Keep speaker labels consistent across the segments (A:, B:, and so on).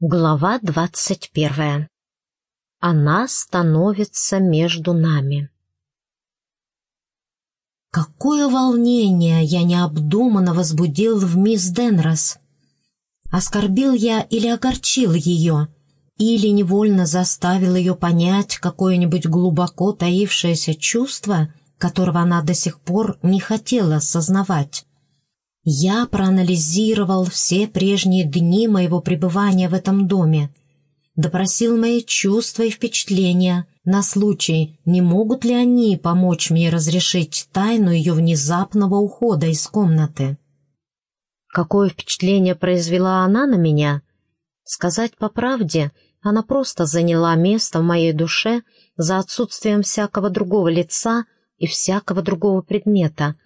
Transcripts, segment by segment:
A: Глава двадцать первая. Она становится между нами. Какое волнение я необдуманно возбудил в мисс Денрос. Оскорбил я или огорчил ее, или невольно заставил ее понять какое-нибудь глубоко таившееся чувство, которого она до сих пор не хотела осознавать. Я проанализировал все прежние дни моего пребывания в этом доме, допросил мои чувства и впечатления на случай, не могут ли они помочь мне разрешить тайну ее внезапного ухода из комнаты. Какое впечатление произвела она на меня? Сказать по правде, она просто заняла место в моей душе за отсутствием всякого другого лица и всякого другого предмета —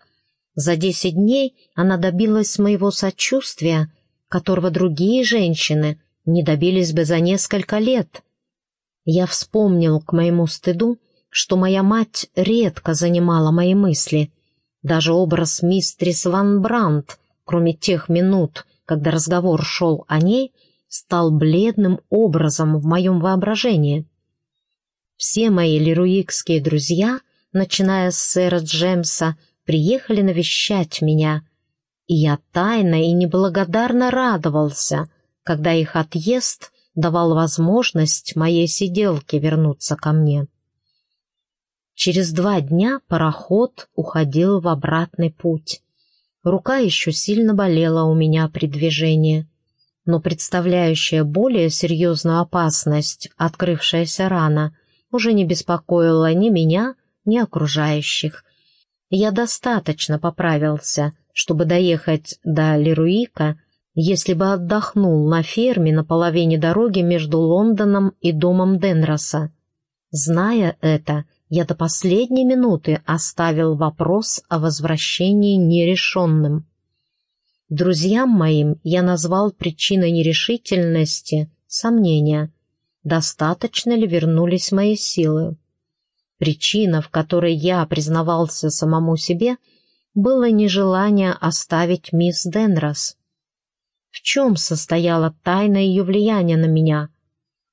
A: за десять дней она добилась моего сочувствия, которого другие женщины не добились бы за несколько лет. Я вспомнил к моему стыду, что моя мать редко занимала мои мысли. Даже образ мистрис Ван Брандт, кроме тех минут, когда разговор шел о ней, стал бледным образом в моем воображении. Все мои леруикские друзья, начиная с сэра Джемса, приехали навещать меня, и я тайно и неблагодарно радовался, когда их отъезд давал возможность моей сиделке вернуться ко мне. Через два дня пароход уходил в обратный путь. Рука еще сильно болела у меня при движении, но представляющая более серьезную опасность, открывшаяся рана, уже не беспокоила ни меня, ни окружающих, я достаточно поправился, чтобы доехать до Леруика, если бы отдохнул на ферме на половине дороги между Лондоном и домом Денроса. Зная это, я до последней минуты оставил вопрос о возвращении нерешенным. Друзьям моим я назвал причиной нерешительности сомнения, достаточно ли вернулись мои силы. Причина, в которой я признавался самому себе, было нежелание оставить мисс Денрос. В чем состояла тайна ее влияния на меня?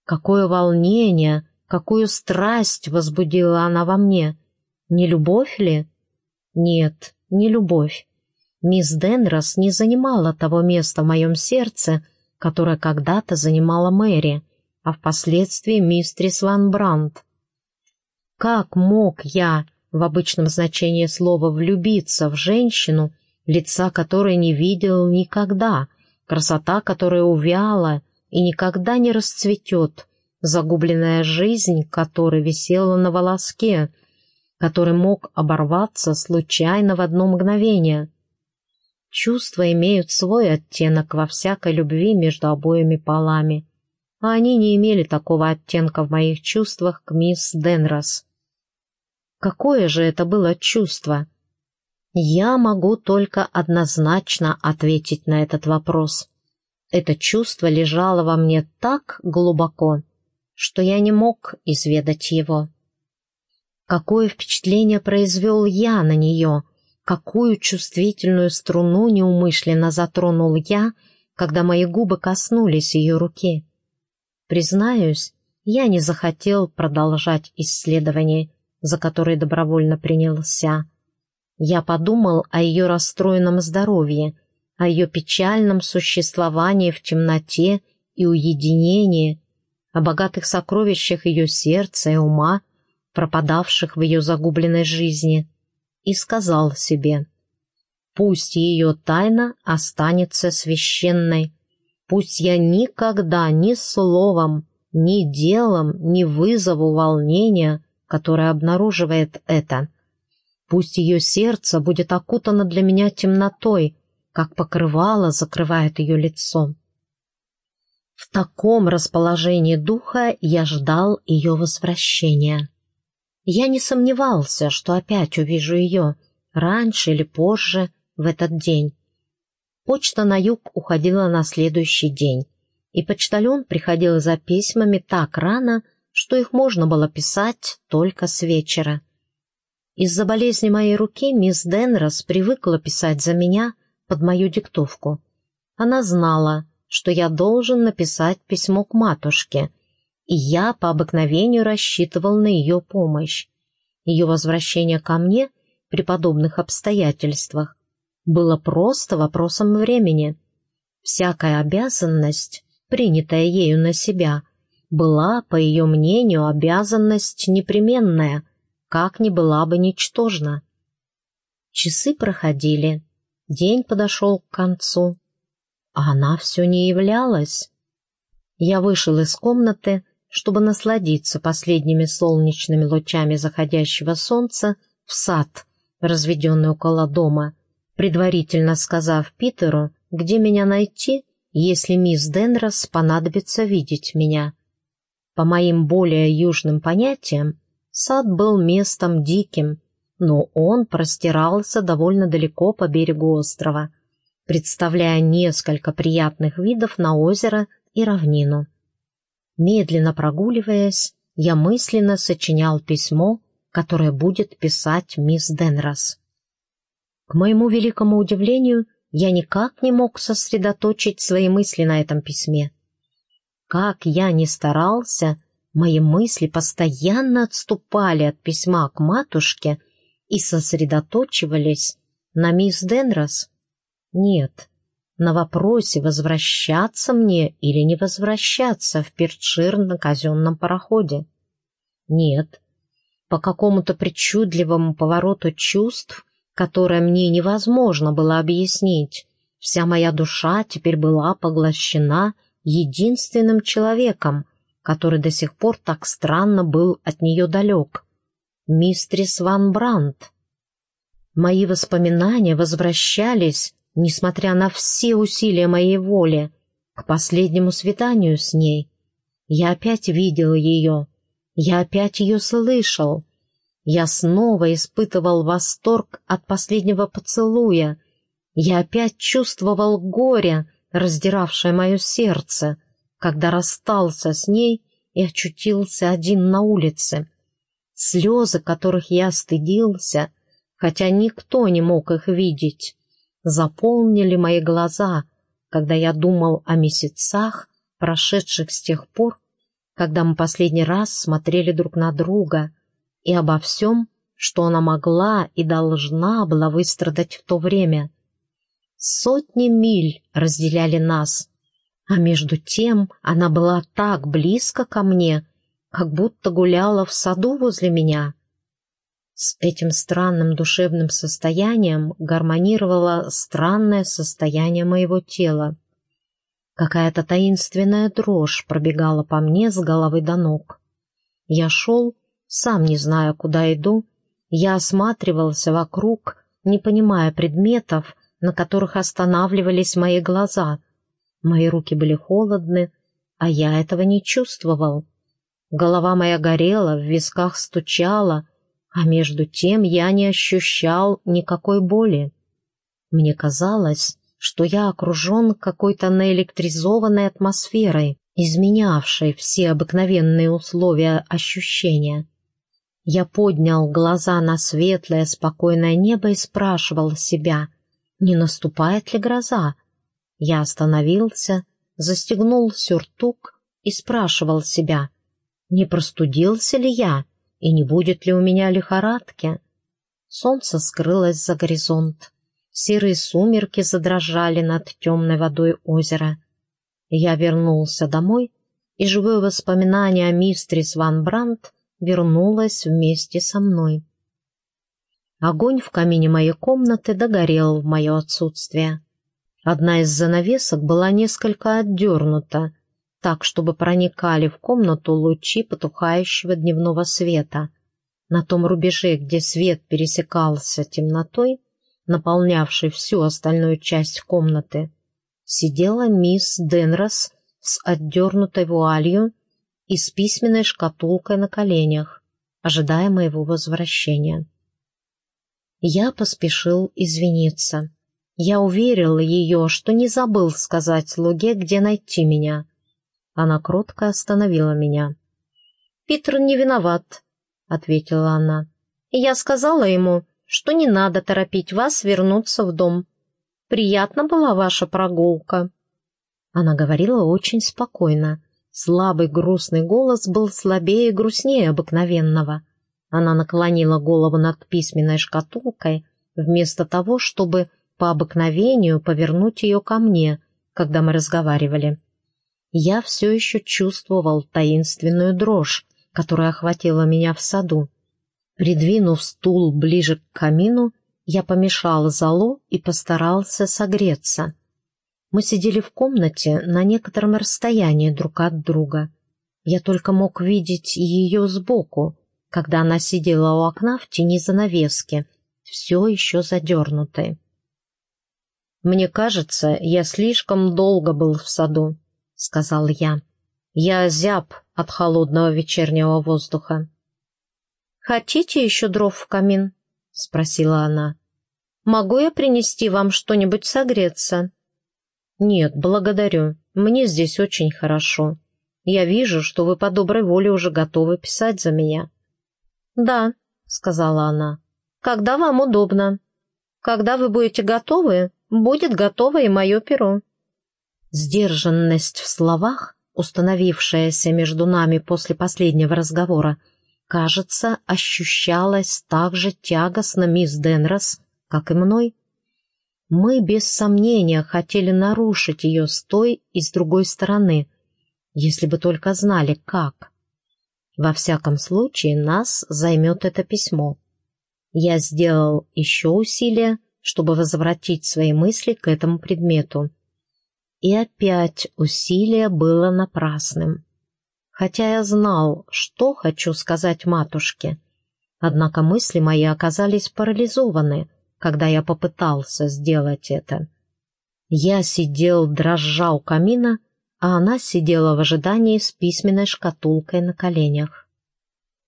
A: Какое волнение, какую страсть возбудила она во мне? Не любовь ли? Нет, не любовь. Мисс Денрос не занимала того места в моем сердце, которое когда-то занимала Мэри, а впоследствии мистрис Ван Брандт. Как мог я, в обычном значении слова, влюбиться в женщину, лица которой не видел никогда, красота которой увяла и никогда не расцветет, загубленная жизнь которой висела на волоске, который мог оборваться случайно в одно мгновение. Чувства имеют свой оттенок во всякой любви между обоими полами, а они не имели такого оттенка в моих чувствах к мисс Денрос. Какое же это было чувство? Я могу только однозначно ответить на этот вопрос. Это чувство лежало во мне так глубоко, что я не мог изведать его. Какое впечатление произвел я на нее, какую чувствительную струну неумышленно затронул я, когда мои губы коснулись ее руки. Признаюсь, я не захотел продолжать исследование, за который добровольно принялся. Я подумал о ее расстроенном здоровье, о ее печальном существовании в темноте и уединении, о богатых сокровищах ее сердца и ума, пропадавших в ее загубленной жизни, и сказал себе, «Пусть ее тайна останется священной, пусть я никогда ни словом, ни делом не вызову волнения, которая обнаруживает это. Пусть ее сердце будет окутано для меня темнотой, как покрывало закрывает ее лицо. В таком расположении духа я ждал ее возвращения. Я не сомневался, что опять увижу ее, раньше или позже, в этот день. Почта на юг уходила на следующий день, и почтальон приходил за письмами так рано, что их можно было писать только с вечера. Из-за болезни моей руки мисс Денрос привыкла писать за меня под мою диктовку. Она знала, что я должен написать письмо к матушке, и я по обыкновению рассчитывал на ее помощь. Ее возвращение ко мне при подобных обстоятельствах было просто вопросом времени. Всякая обязанность, принятая ею на себя, была, по ее мнению, обязанность непременная, как ни была бы ничтожна. Часы проходили, день подошел к концу, а она все не являлась. Я вышел из комнаты, чтобы насладиться последними солнечными лучами заходящего солнца в сад, разведенный около дома, предварительно сказав Питеру, где меня найти, если мисс Денрос понадобится видеть меня. По моим более южным понятиям, сад был местом диким, но он простирался довольно далеко по берегу острова, представляя несколько приятных видов на озеро и равнину. Медленно прогуливаясь, я мысленно сочинял письмо, которое будет писать мисс Денрос. К моему великому удивлению, я никак не мог сосредоточить свои мысли на этом письме. Как я ни старался, мои мысли постоянно отступали от письма к матушке и сосредоточивались на мисс Денрос. Нет, на вопросе, возвращаться мне или не возвращаться в Перчир на казенном пароходе. Нет, по какому-то причудливому повороту чувств которое мне невозможно было объяснить. Вся моя душа теперь была поглощена единственным человеком, который до сих пор так странно был от нее далек. Мистрис Ван Брандт. Мои воспоминания возвращались, несмотря на все усилия моей воли, к последнему свиданию с ней. Я опять видел ее, я опять ее слышал, я снова испытывал восторг от последнего поцелуя. Я опять чувствовал горе, раздиравшее мое сердце, когда расстался с ней и очутился один на улице. Слезы, которых я стыдился, хотя никто не мог их видеть, заполнили мои глаза, когда я думал о месяцах, прошедших с тех пор, когда мы последний раз смотрели друг на друга — и обо всем, что она могла и должна была выстрадать в то время. Сотни миль разделяли нас, а между тем она была так близко ко мне, как будто гуляла в саду возле меня. С этим странным душевным состоянием гармонировало странное состояние моего тела. Какая-то таинственная дрожь пробегала по мне с головы до ног. Я шел, сам не зная, куда иду, я осматривался вокруг, не понимая предметов, на которых останавливались мои глаза. Мои руки были холодны, а я этого не чувствовал. Голова моя горела, в висках стучала, а между тем я не ощущал никакой боли. Мне казалось, что я окружен какой-то наэлектризованной атмосферой, изменявшей все обыкновенные условия ощущения. Я поднял глаза на светлое, спокойное небо и спрашивал себя, не наступает ли гроза. Я остановился, застегнул сюртук и спрашивал себя, не простудился ли я и не будет ли у меня лихорадки. Солнце скрылось за горизонт. Серые сумерки задрожали над темной водой озера. Я вернулся домой, и живое воспоминание о мистрис Ван Брандт вернулась вместе со мной. Огонь в камине моей комнаты догорел в мое отсутствие. Одна из занавесок была несколько отдернута, так, чтобы проникали в комнату лучи потухающего дневного света. На том рубеже, где свет пересекался темнотой, наполнявшей всю остальную часть комнаты, сидела мисс Денрос с отдернутой вуалью и с письменной шкатулкой на коленях, ожидая моего возвращения. Я поспешил извиниться. Я уверил ее, что не забыл сказать слуге, где найти меня. Она кротко остановила меня. «Питер не виноват», — ответила она. «И я сказала ему, что не надо торопить вас вернуться в дом. Приятна была ваша прогулка». Она говорила очень спокойно. Слабый грустный голос был слабее и грустнее обыкновенного. Она наклонила голову над письменной шкатулкой, вместо того, чтобы по обыкновению повернуть ее ко мне, когда мы разговаривали. Я все еще чувствовал таинственную дрожь, которая охватила меня в саду. Придвинув стул ближе к камину, я помешал золу и постарался согреться. Мы сидели в комнате на некотором расстоянии друг от друга. Я только мог видеть ее сбоку, когда она сидела у окна в тени занавески, все еще задернутой. «Мне кажется, я слишком долго был в саду», — сказал я. «Я зяб от холодного вечернего воздуха». «Хотите еще дров в камин?» — спросила она. «Могу я принести вам что-нибудь согреться?» «Нет, благодарю. Мне здесь очень хорошо. Я вижу, что вы по доброй воле уже готовы писать за меня». «Да», — сказала она, — «когда вам удобно. Когда вы будете готовы, будет готово и мое перо». Сдержанность в словах, установившаяся между нами после последнего разговора, — кажется, ощущалась так же тягостно мисс Денрос, как и мной. Мы без сомнения хотели нарушить ее с той и с другой стороны, если бы только знали, как. Во всяком случае, нас займет это письмо. Я сделал еще усилие, чтобы возвратить свои мысли к этому предмету. И опять усилие было напрасным хотя я знал, что хочу сказать матушке. Однако мысли мои оказались парализованы, когда я попытался сделать это. Я сидел, дрожа у камина, а она сидела в ожидании с письменной шкатулкой на коленях.